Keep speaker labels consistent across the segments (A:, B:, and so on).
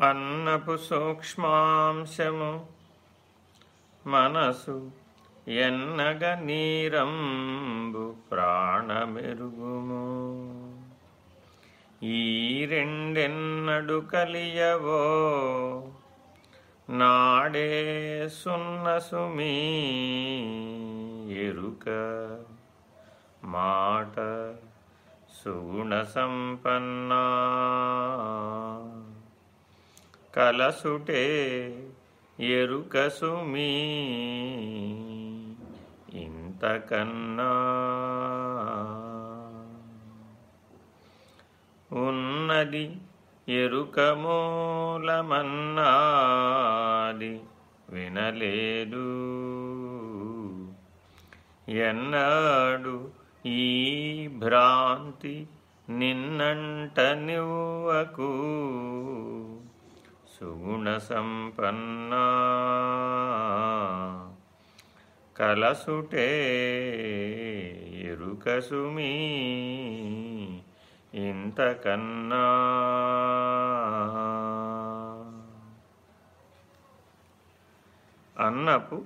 A: అన్నపు సూక్ష్మాంశము మనసు ఎన్నగ నీరంబు ప్రాణమెరుగుము. ఈ రెండెన్నడు కలియవో నాడే సున్నసుమీ ఎరుక. మాట సుగుణ సంపన్నా కలసుటే ఎరుక సుమీ. ఇంతకన్నా ఉన్నది ఎరుక మూలమన్నాది వినలేదు. ఎన్నాడు ఈ భ్రాంతి నిన్నంట నివ్వకు? సుగుణ సంపన్నా కలసుటే ఎరుకసుమి ఇంతకన్నా. అన్నపు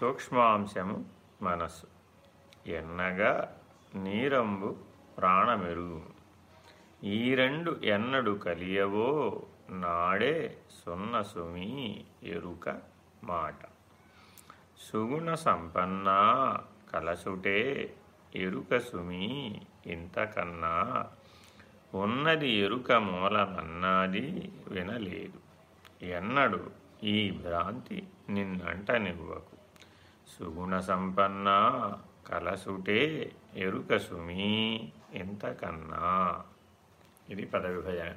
A: సూక్ష్మాంశము మనస్సు. ఎన్నగా నీరంబు ప్రాణమెరుగు. ఈ రెండు ఎన్నడు కలియవో నాడే సున్న సుమి ఎరుక మాట. సుగుణ సంపన్న కలసుటే ఎరుక సుమి ఇంతకన్నా. ఉన్నది ఎరుక మూలమన్నాది వినలేదు. ఎన్నడు ఈ భ్రాంతి నిన్నంటనివ్వకు. సుగుణ సంపన్న కలసుటే ఎరుక సుమి ఇంతకన్నా. ఇది పదవిభజన.